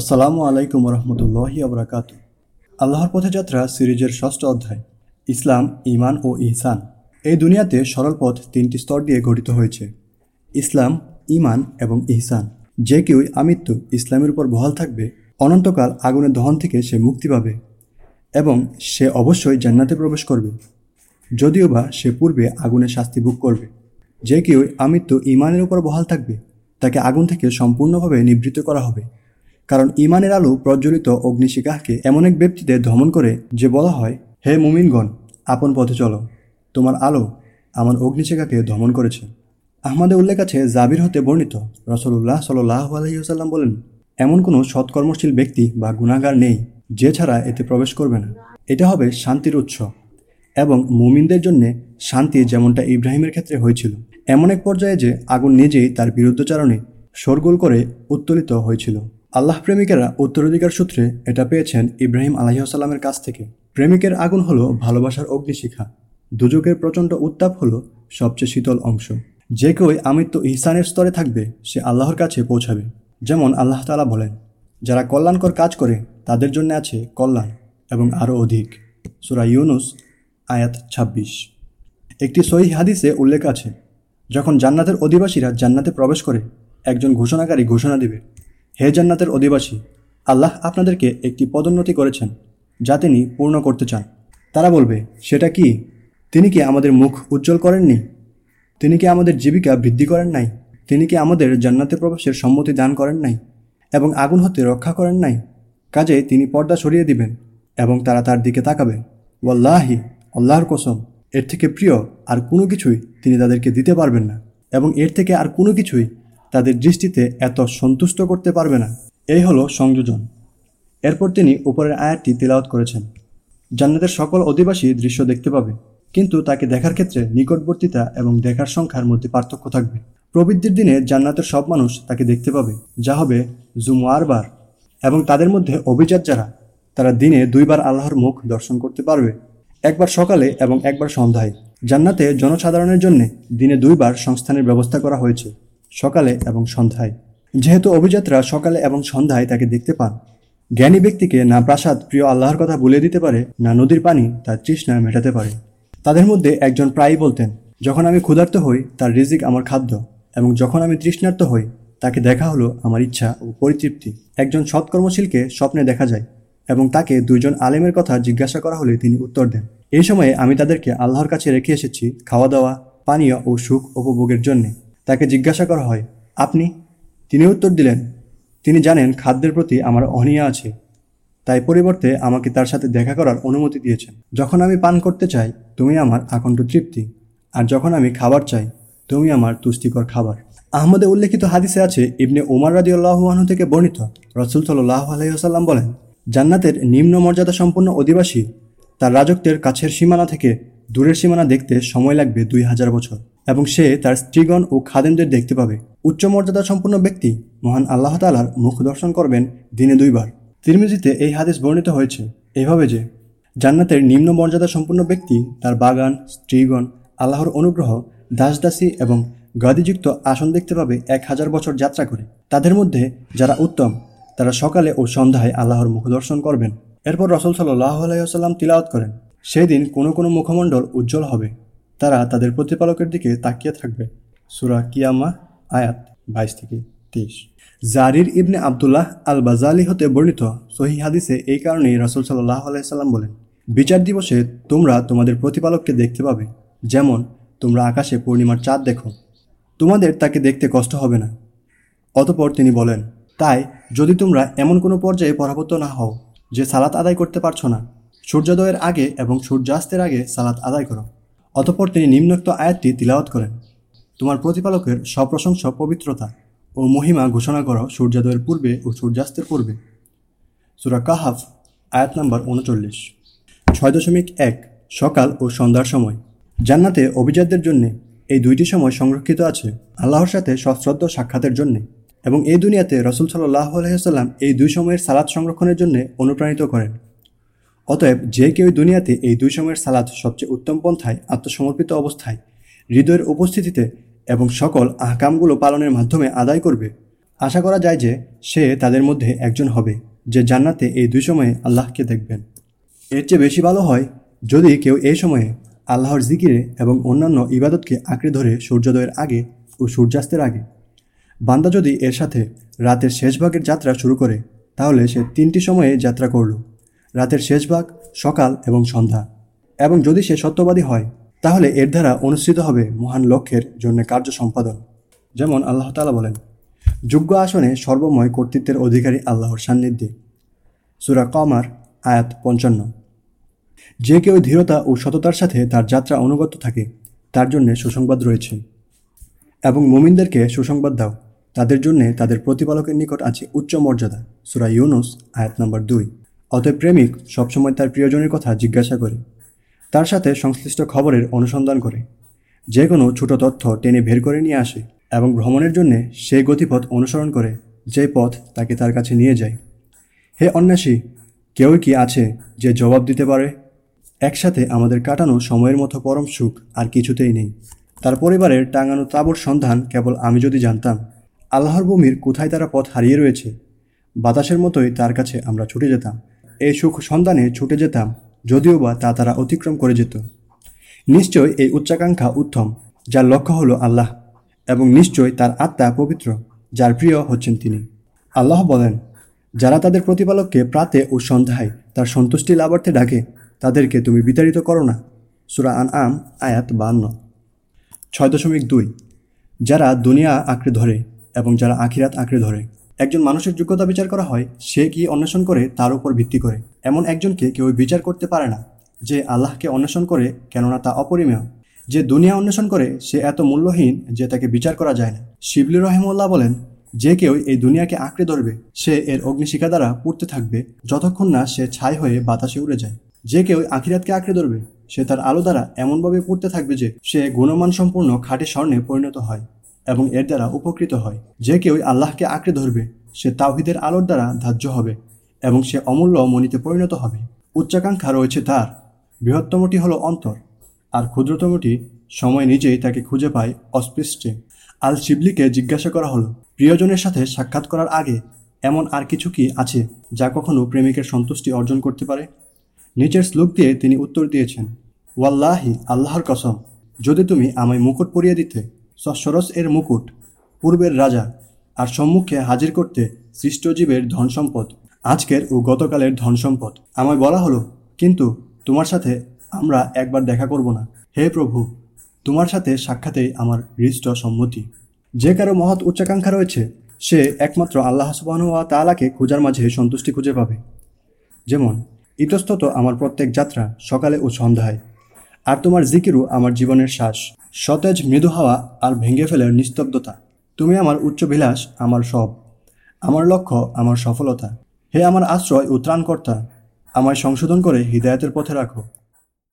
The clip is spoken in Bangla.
আসসালামু আলাইকুম রহমতুল্লাহি আবরাকাত আল্লাহর পথে যাত্রা সিরিজের ষষ্ঠ অধ্যায়, ইসলাম ইমান ও ইহসান। এই দুনিয়াতে সরল পথ তিনটি স্তর দিয়ে গঠিত হয়েছে, ইসলাম ইমান এবং ইহসান। যে কেউই আমৃত্যু ইসলামের উপর বহাল থাকবে, অনন্তকাল আগুনের দহন থেকে সে মুক্তি পাবে এবং সে অবশ্যই জান্নাতে প্রবেশ করবে। যদিও বা সে পূর্বে আগুনের শাস্তি ভোগ করবে। যে কেউ আমৃত্যু ইমানের উপর বহাল থাকবে, তাকে আগুন থেকে সম্পূর্ণভাবে নিবৃত্ত করা হবে। কারণ ইমানের আলো প্রজ্বলিত অগ্নিশিখাকে এমন এক ব্যক্তিতে দমন করে যে বলা হয়, হে মুমিনগণ, আপন পথে চলো। তোমার আলো আমার অগ্নিশিখাকে দমন করেছে। আহমদে উল্লেখ আছে, জাবির হতে বর্ণিত রসল্লাহ সাল্লাহ আলহিউসাল্লাম বলেন, এমন কোনো সৎকর্মশীল ব্যক্তি বা গুণাগার নেই যে ছাড়া এতে প্রবেশ করবে না। এটা হবে শান্তির উৎস এবং মুমিনদের জন্য শান্তি যেমনটা ইব্রাহিমের ক্ষেত্রে হয়েছিল। এমন এক পর্যায়ে যে আগুন নিজেই তার বিরুদ্ধচারণে শোরগোল করে উত্তোলিত হয়েছিল। আল্লাহ প্রেমিকেরা উত্তরাধিকার সূত্রে এটা পেয়েছেন ইব্রাহিম আলাহিসাল্লামের কাছ থেকে। প্রেমিকের আগুন হলো ভালোবাসার অগ্নিশিখা। দুযোগের প্রচণ্ড উত্তাপ হলো সবচেয়ে শীতল অংশ। যে কেউ আমৃত্য ইহসানের স্তরে থাকবে, সে আল্লাহর কাছে পৌঁছাবে। যেমন আল্লাহ তালা বলেন, যারা কল্যাণকর কাজ করে, তাদের জন্য আছে কল্যাণ এবং আরও অধিক। সুরা ইউনুস, আয়াত ২৬ একটি সহি হাদিসে উল্লেখ আছে, যখন জান্নাতের অধিবাসীরা জান্নাতে প্রবেশ করে, একজন ঘোষণাকারী ঘোষণা দিবে হে জান্নাতের অধিবাসী, আল্লাহ আপনাদেরকে একটি পদোন্নতি করেছেন, যা তিনি পূর্ণ করতে চান। তারা বলবে, সেটা কি? তিনি কি আমাদের মুখ উজ্জ্বল করেননি? তিনি কি আমাদের জীবিকা বৃদ্ধি করেন নাই? তিনি কি আমাদের জান্নাতে প্রবেশের সম্মতি দান করেন নাই? এবং আগুন হতে রক্ষা করেন নাই? কাজে তিনি পর্দা সরিয়ে দিবেন, এবং তারা তার দিকে তাকাবে ওয়াল্লাহি, আল্লাহর কসম, এর থেকে প্রিয় আর কোনো কিছুই তিনি তাদেরকে দিতে পারবেন না, এবং এর থেকে আর কোনো কিছুই তাদের দৃষ্টিতে এত সন্তুষ্ট করতে পারবে না। এই হলো সংযোজন। এরপর তিনি উপরের আয়াতটি তিলাওয়াত করেছেন। জান্নাতের সকল অধিবাসী দৃশ্য দেখতে পাবে, কিন্তু তাকে দেখার ক্ষেত্রে নিকটবর্তিতা এবং দেখার সংখ্যার মধ্যে পার্থক্য থাকবে। প্রবৃদ্ধির দিনে জান্নাতের সব মানুষ তাকে দেখতে পাবে, যা হবে জুমুয়ার বার এবং তাদের মধ্যে অভিজাত যারা, তারা দিনে দুইবার আল্লাহর মুখ দর্শন করতে পারবে। একবার সকালে এবং একবার সন্ধ্যায়। জান্নাতে জনসাধারণের জন্য দিনে দুইবার সংস্থানের ব্যবস্থা করা হয়েছে। সকালে এবং সন্ধ্যায়। যেহেতু অভিজাতরা সকালে এবং সন্ধ্যায় তাকে দেখতে পান, জ্ঞানী ব্যক্তিকে না প্রাসাদ প্রিয় আল্লাহর কথা বলে দিতে পারে, না নদীর পানি তার তৃষ্ণা মেটাতে পারে। তাদের মধ্যে একজন প্রায়ই বলতেন, যখন আমি ক্ষুধার্ত হই, তার রিজিক আমার খাদ্য, এবং যখন আমি তৃষ্ণার্ত হই, তাকে দেখা হলো আমার ইচ্ছা ও পরিতৃপ্তি। একজন সৎকর্মশীলকে স্বপ্নে দেখা যায়, এবং তাকে দুইজন আলেমের কথা জিজ্ঞাসা করা হলে তিনি উত্তর দেন, এই সময়ে আমি তাদেরকে আল্লাহর কাছে রেখে এসেছি খাওয়া দাওয়া, পানীয় ও সুখ উপভোগের জন্যে। তাকে জিজ্ঞাসা করা হয়, আপনি? তিনি উত্তর দিলেন, তিনি জানেন খাদ্যের প্রতি আমার অনিয়া আছে, তাই পরিবর্তে আমাকে তার সাথে দেখা করার অনুমতি দিয়েছেন। যখন আমি পান করতে চাই, তুমি আমার আকণ্ঠ তৃপ্তি, আর যখন আমি খাবার চাই, তুমি আমার তুষ্টিকর খাবার। আহমদে উল্লেখিত হাদিসে আছে, ইবনে ওমর রাজি আল্লাহানু থেকে বর্ণিত, রসুল সাল্লাহ আলহিহাসাল্লাম বলেন, জান্নাতের নিম্ন মর্যাদা সম্পন্ন অধিবাসী, তার রাজত্বের কাছের সীমানা থেকে দূরের সীমানা দেখতে সময় লাগবে দুই হাজার বছর। এবং সে তার স্ত্রীগণ ও খাদেমদের দেখতে পাবে। উচ্চ মর্যাদা সম্পন্ন ব্যক্তি মহান আল্লাহ তালার মুখ দর্শন করবেন দিনে দুইবার। তিরমিজিতে এই হাদিস বর্ণিত হয়েছে এভাবে যে, জান্নাতের নিম্ন মর্যাদা সম্পন্ন ব্যক্তি তার বাগান, স্ত্রীগণ, আল্লাহর অনুগ্রহ, দাসদাসী এবং গাদিযুক্ত আসন দেখতে পাবে এক হাজার বছর যাত্রা করে। তাদের মধ্যে যারা উত্তম, তারা সকালে ও সন্ধ্যায় আল্লাহর মুখ দর্শন করবেন। এরপর রসল সাল্লাহ আলাইসাল্লাম তিলাওয়াত করেন। সেই দিন কোনো কোনো মুখমণ্ডল উজ্জ্বল হবে। তারা তাদের প্রতিপালকের দিকে তাকিয়ে থাকবে। সুরা কিয়ামা, আয়াত বাইশ থেকে তেইশ। জারির ইবনে আবদুল্লাহ আল বাজালি হতে বর্ণিত সহি হাদিসে এই কারণেই রসুল সাল্লাহ আলাইসাল্লাম বলেন, বিচার দিবসে তোমরা তোমাদের প্রতিপালককে দেখতে পাবে। যেমন, তোমরা আকাশে পূর্ণিমার চাঁদ দেখো। তোমাদের তাকে দেখতে কষ্ট হবে না। অতপর তিনি বলেন, তাই যদি তোমরা এমন কোনো পর্যায়ে পরাভূত না হও যে সালাত আদায় করতে পারছ না, সূর্যোদয়ের আগে এবং সূর্যাস্তের আগে সালাত আদায় করো। অতপর তিনি নিম্নোক্ত আয়াতটি তিলাওয়াত করেন। তোমার প্রতিপালকের সপ্রশংস পবিত্রতা ও মহিমা ঘোষণা করো সূর্যোদয়ের পূর্বে ও সূর্যাস্তের পূর্বে। সুরা কাহাফ, আয়াত নাম্বার উনচল্লিশ। ছয় দশমিক এক, সকাল ও সন্ধ্যার সময়। জান্নাতে অভিজাতদের জন্যে এই দুইটি সময় সংরক্ষিত আছে আল্লাহর সাথে সশ্রদ্ধ সাক্ষাতের জন্যে এবং এই দুনিয়াতে রসুল সাল্লাহ আলহিহাল্লাম এই দুই সময়ের সালাদ সংরক্ষণের জন্য অনুপ্রাণিত করেন। অতএব যে কেউ দুনিয়াতে এই দুই সময়ের সালাদ সবচেয়ে উত্তম পন্থায় আত্মসমর্পিত অবস্থায় হৃদয়ের উপস্থিতিতে এবং সকল আহকামগুলো পালনের মাধ্যমে আদায় করবে, আশা করা যায় যে সে তাদের মধ্যে একজন হবে যে জান্নাতে এই দুই সময়ে আল্লাহকে দেখবেন। এর চেয়ে বেশি ভালো হয় যদি কেউ এই সময়ে আল্লাহর জিকিরে এবং অন্যান্য ইবাদতকে আঁকড়ে ধরে সূর্যোদয়ের আগে ও সূর্যাস্তের আগে। বান্দা যদি এর সাথে রাতের শেষ ভাগের যাত্রা শুরু করে, তাহলে সে তিনটি সময়ে যাত্রা করল। রাতের শেষ ভাগ, সকাল এবং সন্ধ্যা। এবং যদি সে সত্যবাদী হয়, তাহলে এর দ্বারা অনুষ্ঠিত হবে মহান লক্ষ্যের জন্য কার্য সম্পাদন। যেমন আল্লাহ তালা বলেন, যোগ্য আসনে সর্বময় কর্তৃত্বের অধিকারী আল্লাহর সান্নিধ্যে। সুরা কমার, আয়াত পঞ্চান্ন। যে কেউ ধীরতা ও সততার সাথে তার যাত্রা অনুগত থাকে, তার জন্য সুসংবাদ রয়েছে। এবং মুমিনদেরকে সুসংবাদ দাও, তাদের জন্য তাদের প্রতিপালকের নিকট আছে উচ্চ মর্যাদা। সুরা ইউনুস, আয়াত নম্বর দুই। অতএব প্রেমিক সবসময় তার প্রিয়জনের কথা জিজ্ঞাসা করে, তার সাথে সংশ্লিষ্ট খবরের অনুসন্ধান করে। যে কোনো ছোট তথ্য টেনে বের করে নিয়ে আসে এবং ভ্রমণের জন্য সেই গতিপথ অনুসরণ করে যে পথ তাকে তার কাছে নিয়ে যায়। হে অন্যাসী কেউ কি আছে যে জবাব দিতে পারে? একসাথে আমাদের কাটানো সময়ের মতো পরম সুখ আর কিছুতেই নেই। তার পরিবারের টাঙানো তাবর সন্ধান কেবল আমি যদি জানতাম। আল্লাহর ভূমির কোথায় তারা পথ হারিয়ে রয়েছে? বাতাসের মতোই তার কাছে আমরা ছুটে যেতাম। এই সুখ সন্ধানে ছুটে যেতাম, যদিও বা তা তারা অতিক্রম করে যেত। নিশ্চয় এই উচ্চাকাঙ্ক্ষা উত্তম, যার লক্ষ্য হলো আল্লাহ, এবং নিশ্চয় তার আত্মা পবিত্র, যার প্রিয় হচ্ছেন তিনি। আল্লাহ বলেন, যারা তাদের প্রতিপালককে প্রাতে ও সন্ধ্যায় তার সন্তুষ্টি লাভার্থে ডাকে, তাদেরকে তুমি বিতাড়িত করো না। সুরা আন আম আয়াত বান্ন ছয় দশমিক দুই, যারা দুনিয়া আঁকড়ে ধরে এবং যারা আখিরাত আঁকড়ে ধরে। একজন মানুষের যোগ্যতা বিচার করা হয়, সে কি অন্বেষণ করে তার উপর ভিত্তি করে? এমন একজনকে কেউ বিচার করতে পারে না, যে আল্লাহকে অন্বেষণ করে কেননা তা অপরিমেয়। যে দুনিয়া অন্বেষণ করে, সে এত মূল্যহীন যে তাকে বিচার করা যায় না। শিবলি রহেমুল্লাহ বলেন, যে কেউ এই দুনিয়াকে আঁকড়ে ধরবে, সে এর অগ্নিশিখা দ্বারা পড়তে থাকবে, যতক্ষণ না সে ছাই হয়ে বাতাসে উড়ে যায়। যে কেউ আখিরাতকে আঁকড়ে ধরবে, সে তার আলো দ্বারা এমনভাবে পড়তে থাকবে যে সে গুণমান সম্পূর্ণ খাঁটি স্বর্ণে পরিণত হয়। এবং এর দ্বারা উপকৃত হয়। যে কেউ আল্লাহকে আঁকড়ে ধরবে, সে তাওহিদের আলোর দ্বারা ধার্য হবে এবং সে অমূল্য মণিতে পরিণত হবে। উচ্চাকাঙ্ক্ষা রয়েছে তার। বৃহত্তমটি হলো অন্তর, আর ক্ষুদ্রতমটি সময় নিজেই তাকে খুঁজে পায় অস্পৃষ্টে আল শিবলিকে জিজ্ঞাসা করা হলো, প্রিয়জনের সাথে সাক্ষাৎ করার আগে এমন আর কিছু কি আছে যা কখনো প্রেমিকের সন্তুষ্টি অর্জন করতে পারে? নিচের শ্লোক দিয়ে তিনি উত্তর দিয়েছেন, ওয়াল্লাহি, আল্লাহর কসম, যদি তুমি আমায় মুকুট পরিয়ে দিতে সরস এর মুকুট, পূর্বের রাজা, আর সম্মুখে হাজির করতে সৃষ্টজীবের ধন সম্পদ। আজকের ও গতকালের ধন সম্পদ। আমায় বলা হলো, কিন্তু তোমার সাথে আমরা একবার দেখা করব না। হে প্রভু, তোমার সাথে সাক্ষাতেই আমার হৃষ্ট সম্মতি। যে কারও মহৎ উচ্চাকাঙ্ক্ষা রয়েছে, সে একমাত্র আল্লাহ সুবাহনুয়া তালাকে খোঁজার মাঝে সন্তুষ্টি খুঁজে পাবে। যেমন, ইতস্তত আমার প্রত্যেক যাত্রা সকালে ও সন্ধ্যায়। আর তোমার জিকিরু আমার জীবনের শ্বাস। সতেজ মৃদু হাওয়া আর ভেঙে ফেলে নিস্তব্ধতা। তুমি আমার উচ্চ বিলাস আমার সব। আমার লক্ষ্য, আমার সফলতা। হে আমার আশ্রয় ও ত্রাণকর্তা, আমায় সংশোধন করে হৃদায়তের পথে রাখো।